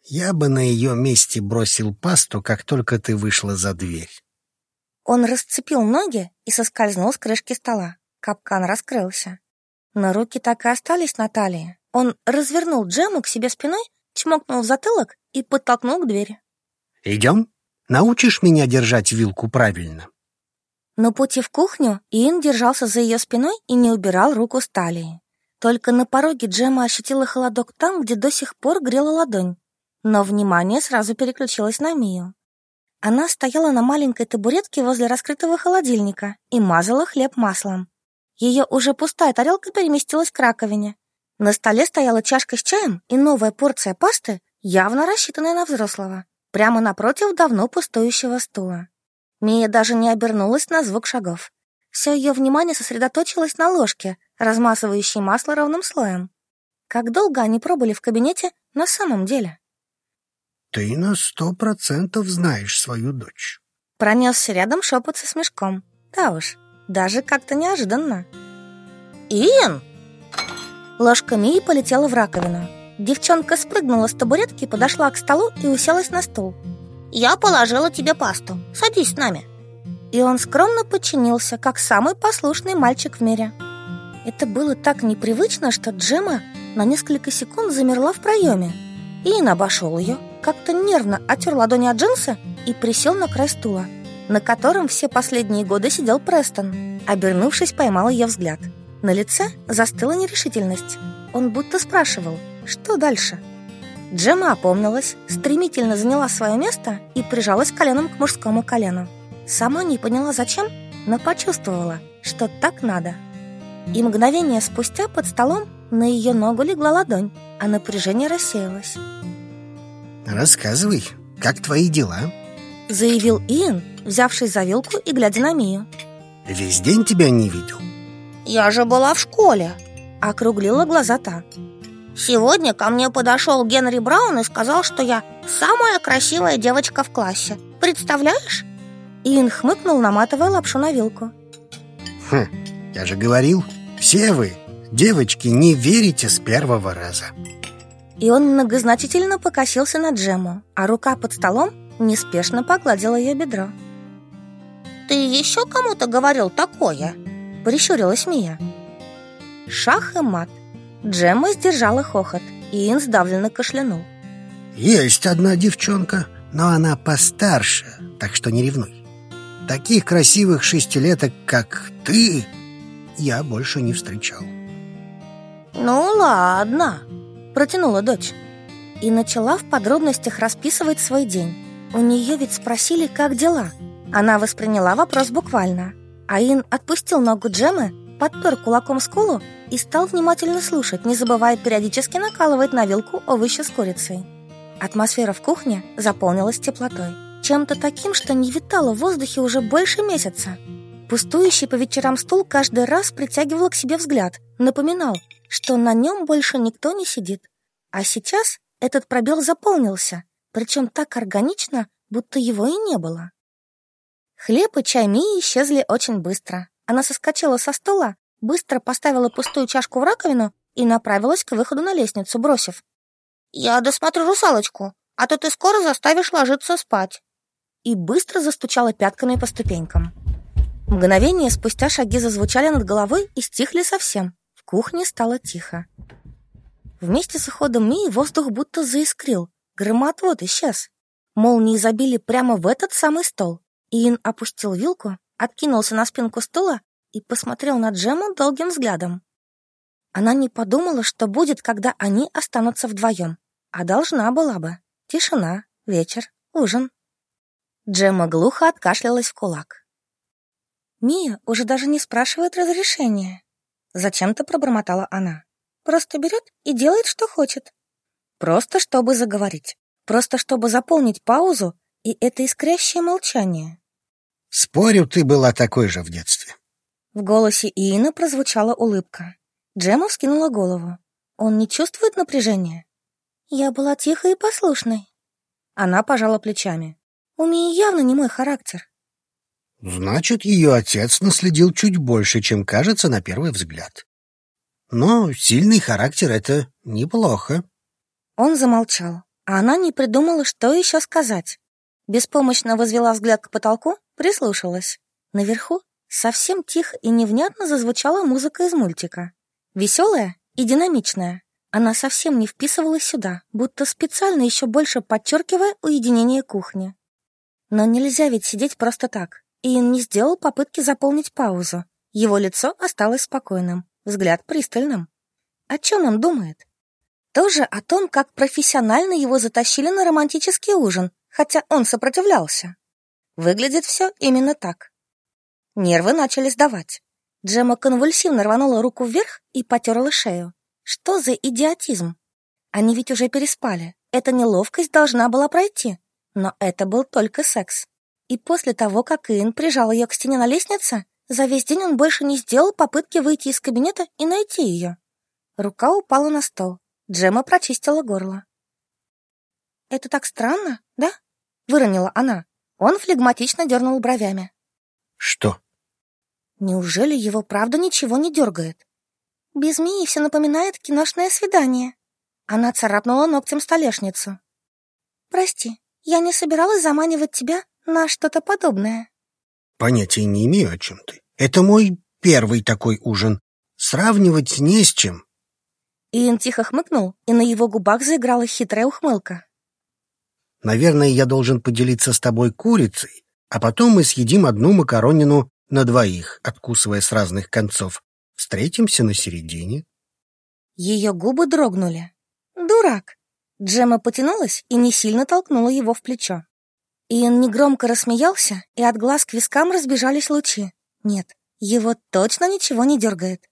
Я бы на ее месте бросил пасту, как только ты вышла за дверь. Он расцепил ноги и соскользнул с крышки стола. Капкан раскрылся. Но руки так и остались на талии. Он развернул Джему к себе спиной, чмокнул в затылок и подтолкнул к двери. «Идем? Научишь меня держать вилку правильно?» На пути в кухню Иэн держался за ее спиной и не убирал руку с талии. Только на пороге Джема ощутила холодок там, где до сих пор грела ладонь. Но внимание сразу переключилось на Мию. Она стояла на маленькой табуретке возле раскрытого холодильника и мазала хлеб маслом. Ее уже пустая тарелка переместилась к раковине. На столе стояла чашка с чаем и новая порция пасты, явно рассчитанная на взрослого, прямо напротив давно пустующего стула. Мия даже не обернулась на звук шагов. Все ее внимание сосредоточилось на ложке, размазывающей масло ровным слоем. Как долго они пробыли в кабинете на самом деле? Ты на сто процентов знаешь свою дочь. Пронесся рядом шепот со смешком. Да уж, даже как-то неожиданно. Иэн! Ложка Мии полетела в раковину. Девчонка спрыгнула с табуретки, подошла к столу и уселась на стул. «Я положила тебе пасту. Садись с нами». И он скромно подчинился, как самый послушный мальчик в мире. Это было так непривычно, что Джема на несколько секунд замерла в проеме. Иэн обошел ее, как-то нервно отер ладони от джинса и присел на край стула, на котором все последние годы сидел Престон. Обернувшись, поймал ее взгляд. На лице застыла нерешительность. Он будто спрашивал, что дальше? Джема опомнилась, стремительно заняла свое место и прижалась коленом к мужскому колену. Сама не поняла зачем, но почувствовала, что так надо. И мгновение спустя под столом на ее ногу легла ладонь, а напряжение рассеялось. Рассказывай, как твои дела? Заявил Иэн, взявшись за вилку и глядя на Мию. Весь день тебя не видел. Я же была в школе Округлила глаза та Сегодня ко мне подошел Генри Браун и сказал, что я самая красивая девочка в классе Представляешь? Ин хмыкнул, наматывая лапшу на вилку Хм, я же говорил, все вы, девочки, не верите с первого раза И он многозначительно покосился на Джему, а рука под столом неспешно погладила ее бедро. Ты еще кому-то говорил такое? Прищурилась Мия. Шах и мат Джемма сдержала хохот, и Ин сдавленно кашлянул. Есть одна девчонка, но она постарше, так что не ревнуй. Таких красивых шестилеток, как ты, я больше не встречал. Ну ладно, протянула дочь и начала в подробностях расписывать свой день. У нее ведь спросили, как дела. Она восприняла вопрос буквально. Аин отпустил ногу Джемы, подпер кулаком скулу и стал внимательно слушать, не забывая периодически накалывать на вилку овощи с курицей. Атмосфера в кухне заполнилась теплотой чем-то таким, что не витало в воздухе уже больше месяца. Пустующий по вечерам стул каждый раз притягивал к себе взгляд, напоминал, что на нем больше никто не сидит. А сейчас этот пробел заполнился, причем так органично, будто его и не было. Хлеб и чай Мии исчезли очень быстро. Она соскочила со стола, быстро поставила пустую чашку в раковину и направилась к выходу на лестницу, бросив. «Я досмотрю русалочку, а то ты скоро заставишь ложиться спать» и быстро застучала пятками по ступенькам. Мгновение спустя шаги зазвучали над головой и стихли совсем. Кухне стало тихо. Вместе с уходом Мии воздух будто заискрил. Громотвод исчез. Молнии забили прямо в этот самый стол. Иин опустил вилку, откинулся на спинку стула и посмотрел на Джему долгим взглядом. Она не подумала, что будет, когда они останутся вдвоем. А должна была бы. Тишина, вечер, ужин. Джемма глухо откашлялась в кулак. «Мия уже даже не спрашивает разрешения». Зачем-то пробормотала она. «Просто берет и делает, что хочет. Просто чтобы заговорить. Просто чтобы заполнить паузу и это искрящее молчание». «Спорю, ты была такой же в детстве». В голосе Иина прозвучала улыбка. Джемма вскинула голову. «Он не чувствует напряжения?» «Я была тихой и послушной». Она пожала плечами. У Мии явно не мой характер. Значит, ее отец наследил чуть больше, чем кажется на первый взгляд. Но сильный характер — это неплохо. Он замолчал, а она не придумала, что еще сказать. Беспомощно возвела взгляд к потолку, прислушалась. Наверху совсем тихо и невнятно зазвучала музыка из мультика. Веселая и динамичная. Она совсем не вписывалась сюда, будто специально еще больше подчеркивая уединение кухни. Но нельзя ведь сидеть просто так. Иэн не сделал попытки заполнить паузу. Его лицо осталось спокойным, взгляд пристальным. О чем он думает? Тоже о том, как профессионально его затащили на романтический ужин, хотя он сопротивлялся. Выглядит все именно так. Нервы начали сдавать. Джема конвульсивно рванула руку вверх и потерла шею. Что за идиотизм? Они ведь уже переспали. Эта неловкость должна была пройти. Но это был только секс. И после того, как Иэн прижал ее к стене на лестнице, за весь день он больше не сделал попытки выйти из кабинета и найти ее. Рука упала на стол. Джема прочистила горло. «Это так странно, да?» — выронила она. Он флегматично дернул бровями. «Что?» «Неужели его правда ничего не дергает?» «Без Мии все напоминает киношное свидание». Она царапнула ногтем столешницу. «Прости, я не собиралась заманивать тебя на что-то подобное. Понятия не имею, о чем ты. Это мой первый такой ужин. Сравнивать не с чем. Иэн тихо хмыкнул, и на его губах заиграла хитрая ухмылка. Наверное, я должен поделиться с тобой курицей, а потом мы съедим одну макаронину на двоих, откусывая с разных концов. Встретимся на середине. Ее губы дрогнули. Дурак. Джема потянулась и не сильно толкнула его в плечо. Иэн негромко рассмеялся, и от глаз к вискам разбежались лучи. Нет, его точно ничего не дергает.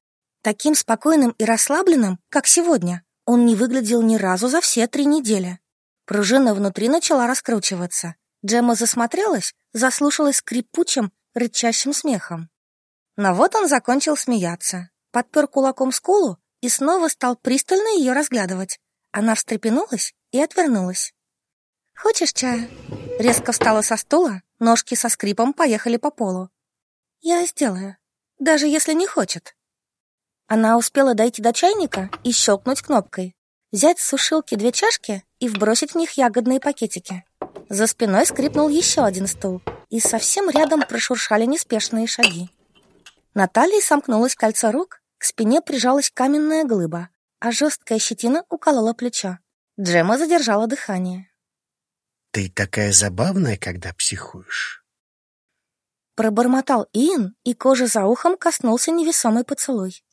Таким спокойным и расслабленным, как сегодня, он не выглядел ни разу за все три недели. Пружина внутри начала раскручиваться. Джема засмотрелась, заслушалась скрипучим, рычащим смехом. Но вот он закончил смеяться, подпер кулаком скулу и снова стал пристально ее разглядывать. Она встрепенулась и отвернулась. «Хочешь чая?» Резко встала со стула, ножки со скрипом поехали по полу. «Я сделаю, даже если не хочет». Она успела дойти до чайника и щелкнуть кнопкой, взять с сушилки две чашки и вбросить в них ягодные пакетики. За спиной скрипнул еще один стул, и совсем рядом прошуршали неспешные шаги. На талии сомкнулось кольцо рук, к спине прижалась каменная глыба, а жесткая щетина уколола плечо. Джема задержала дыхание. «Ты такая забавная, когда психуешь». Пробормотал Иэн, и кожа за ухом коснулся невесомый поцелуй.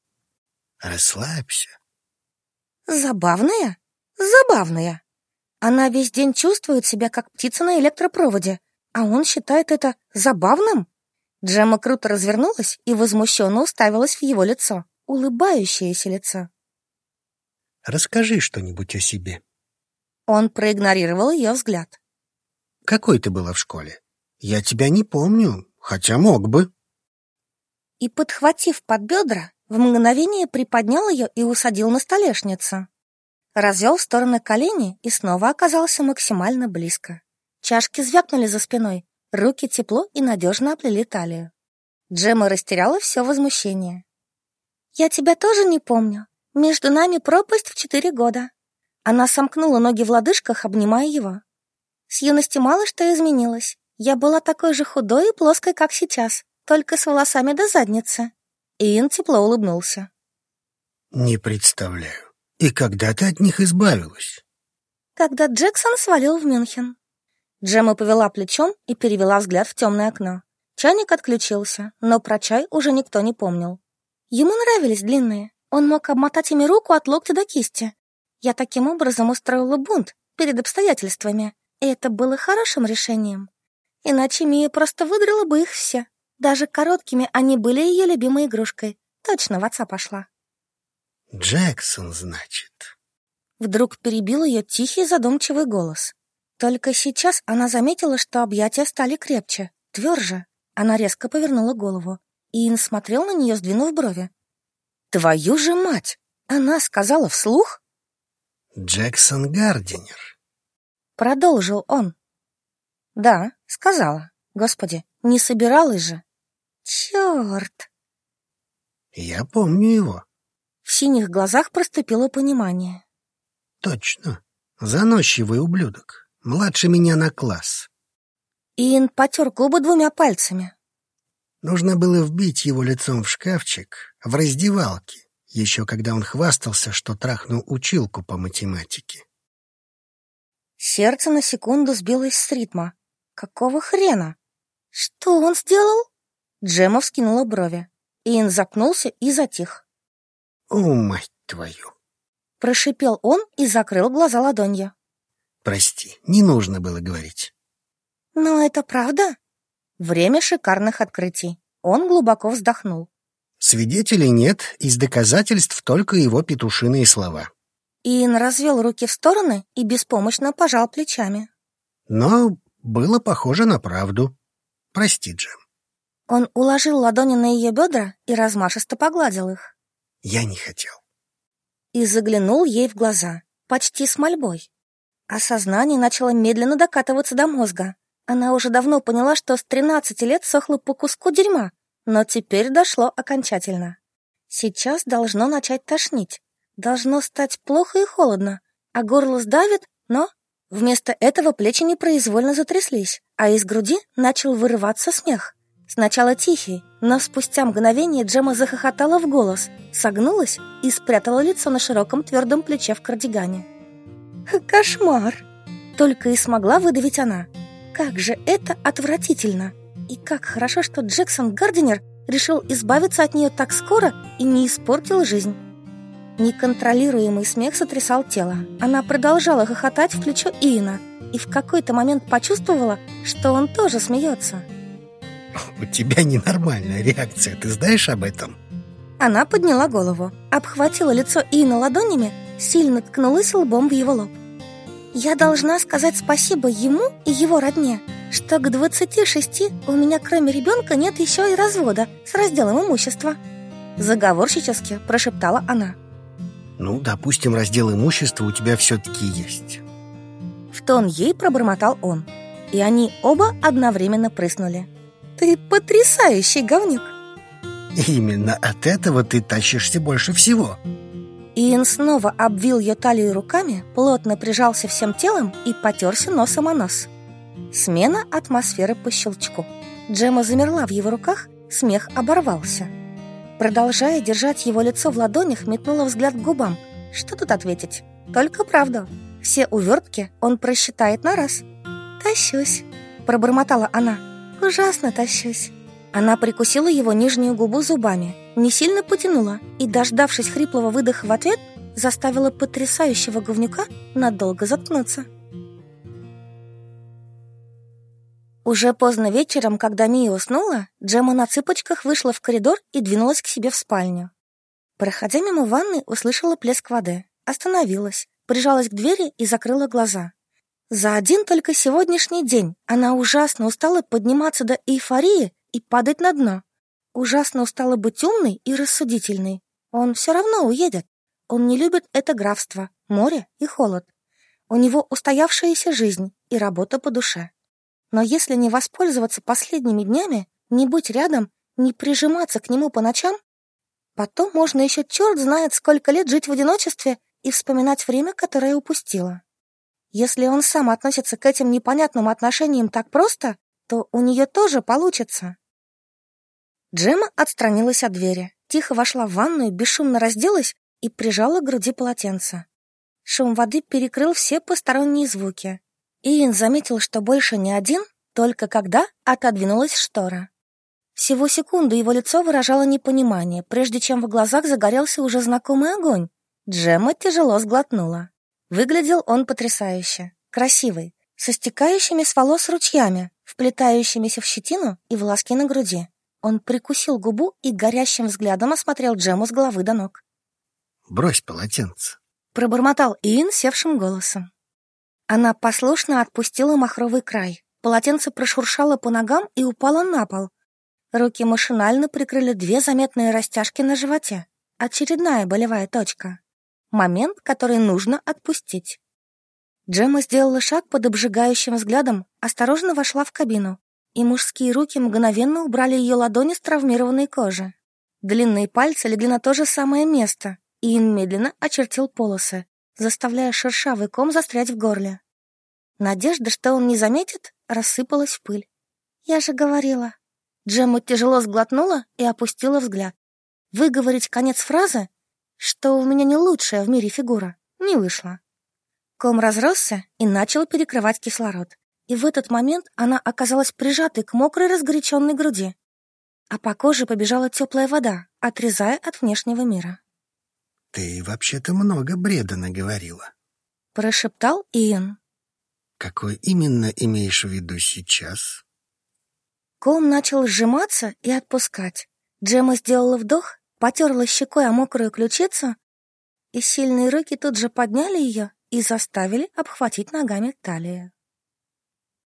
«Расслабься». «Забавная? Забавная!» Она весь день чувствует себя как птица на электропроводе, а он считает это забавным? Джемма круто развернулась и возмущенно уставилась в его лицо, улыбающееся лицо. «Расскажи что-нибудь о себе». Он проигнорировал ее взгляд. «Какой ты была в школе? Я тебя не помню, хотя мог бы». И, подхватив под бедра, в мгновение приподнял ее и усадил на столешницу развел в стороны колени и снова оказался максимально близко. Чашки звякнули за спиной, руки тепло и надежно оплели талию. Джема растеряла все возмущение. «Я тебя тоже не помню. Между нами пропасть в четыре года». Она сомкнула ноги в лодыжках, обнимая его. С юности мало что изменилось. Я была такой же худой и плоской, как сейчас, только с волосами до задницы. Иэн тепло улыбнулся. «Не представляю, и когда ты от них избавилась? Когда Джексон свалил в Мюнхен. Джема повела плечом и перевела взгляд в темное окно. Чайник отключился, но про чай уже никто не помнил. Ему нравились длинные. Он мог обмотать ими руку от локтя до кисти. Я таким образом устроила бунт перед обстоятельствами, и это было хорошим решением. Иначе Мия просто выдрала бы их все. Даже короткими они были ее любимой игрушкой. Точно в отца пошла. Джексон, значит. Вдруг перебил ее тихий задумчивый голос. Только сейчас она заметила, что объятия стали крепче, тверже. Она резко повернула голову. и Иэн смотрел на нее, сдвинув брови. «Твою же мать!» Она сказала вслух? «Джексон Гардинер», — продолжил он. «Да, сказала. Господи, не собиралась же. Черт!» «Я помню его», в синих глазах проступило понимание. Точно. Заносчивый ублюдок. Младше меня на класс. Иэн потер губы двумя пальцами. Нужно было вбить его лицом в шкафчик в раздевалке, еще когда он хвастался, что трахнул училку по математике. Сердце на секунду сбилось с ритма. Какого хрена? Что он сделал? Джема вскинула брови. Иэн запнулся и затих. «О, мать твою!» Прошипел он и закрыл глаза ладонью. «Прости, не нужно было говорить». «Но это правда?» Время шикарных открытий. Он глубоко вздохнул. Свидетелей нет, из доказательств только его петушиные слова. Иэн развел руки в стороны и беспомощно пожал плечами. Но было похоже на правду. Прости, Джем. Он уложил ладони на ее бедра и размашисто погладил их. Я не хотел. И заглянул ей в глаза, почти с мольбой. Осознание начало медленно докатываться до мозга. Она уже давно поняла, что с 13 лет сохла по куску дерьма, но теперь дошло окончательно. Сейчас должно начать тошнить. Должно стать плохо и холодно, а горло сдавит, но... Вместо этого плечи непроизвольно затряслись, а из груди начал вырываться смех. Сначала тихий, но спустя мгновение Джема захохотала в голос, согнулась и спрятала лицо на широком твердом плече в кардигане. «Кошмар!» Только и смогла выдавить она. «Как же это отвратительно!» И как хорошо, что Джексон Гардинер решил избавиться от нее так скоро и не испортил жизнь. Неконтролируемый смех сотрясал тело. Она продолжала хохотать в плечо Иена и в какой-то момент почувствовала, что он тоже смеется. У тебя ненормальная реакция, ты знаешь об этом? Она подняла голову, обхватила лицо Ина ладонями, сильно ткнулась лбом в его лоб. «Я должна сказать спасибо ему и его родне. что к 26 у меня кроме ребенка нет еще и развода с разделом имущества. Заговорщически прошептала она. Ну, допустим, раздел имущества у тебя все-таки есть. В тон ей пробормотал он. И они оба одновременно прыснули. Ты потрясающий говнюк. Именно от этого ты тащишься больше всего. Иэн снова обвил ее талию руками, плотно прижался всем телом и потерся носом о нос. Смена атмосферы по щелчку. Джема замерла в его руках, смех оборвался. Продолжая держать его лицо в ладонях, метнула взгляд к губам. Что тут ответить? Только правду. Все увертки он просчитает на раз. «Тащусь», — пробормотала она. «Ужасно тащусь». Она прикусила его нижнюю губу зубами, не сильно потянула и, дождавшись хриплого выдоха в ответ, заставила потрясающего говнюка надолго заткнуться. Уже поздно вечером, когда Мия уснула, Джема на цыпочках вышла в коридор и двинулась к себе в спальню. Проходя мимо ванны, услышала плеск воды, остановилась, прижалась к двери и закрыла глаза. За один только сегодняшний день она ужасно устала подниматься до эйфории и падать на дно. Ужасно устала быть умной и рассудительной. Он все равно уедет. Он не любит это графство, море и холод. У него устоявшаяся жизнь и работа по душе. Но если не воспользоваться последними днями, не быть рядом, не прижиматься к нему по ночам, потом можно еще черт знает сколько лет жить в одиночестве и вспоминать время, которое упустила. Если он сам относится к этим непонятным отношениям так просто, то у нее тоже получится. Джема отстранилась от двери, тихо вошла в ванную, бесшумно разделась и прижала к груди полотенце. Шум воды перекрыл все посторонние звуки. Иэн заметил, что больше не один, только когда отодвинулась штора. Всего секунду его лицо выражало непонимание, прежде чем в глазах загорелся уже знакомый огонь. Джема тяжело сглотнула. Выглядел он потрясающе, красивый, со стекающими с волос ручьями, вплетающимися в щетину и волоски на груди. Он прикусил губу и горящим взглядом осмотрел Джему с головы до ног. «Брось полотенце», — пробормотал Иэн севшим голосом. Она послушно отпустила махровый край. Полотенце прошуршало по ногам и упало на пол. Руки машинально прикрыли две заметные растяжки на животе. Очередная болевая точка. Момент, который нужно отпустить. Джема сделала шаг под обжигающим взглядом, осторожно вошла в кабину и мужские руки мгновенно убрали ее ладони с травмированной кожи. Длинные пальцы легли на то же самое место, и им медленно очертил полосы, заставляя шершавый ком застрять в горле. Надежда, что он не заметит, рассыпалась в пыль. «Я же говорила». Джемма тяжело сглотнула и опустила взгляд. Выговорить конец фразы, что у меня не лучшая в мире фигура, не вышло. Ком разросся и начал перекрывать кислород и в этот момент она оказалась прижатой к мокрой разгоряченной груди, а по коже побежала теплая вода, отрезая от внешнего мира. «Ты вообще-то много бреда наговорила», — прошептал Иэн. «Какой именно имеешь в виду сейчас?» Ком начал сжиматься и отпускать. Джема сделала вдох, потерла щекой о мокрую ключицу, и сильные руки тут же подняли ее и заставили обхватить ногами талию.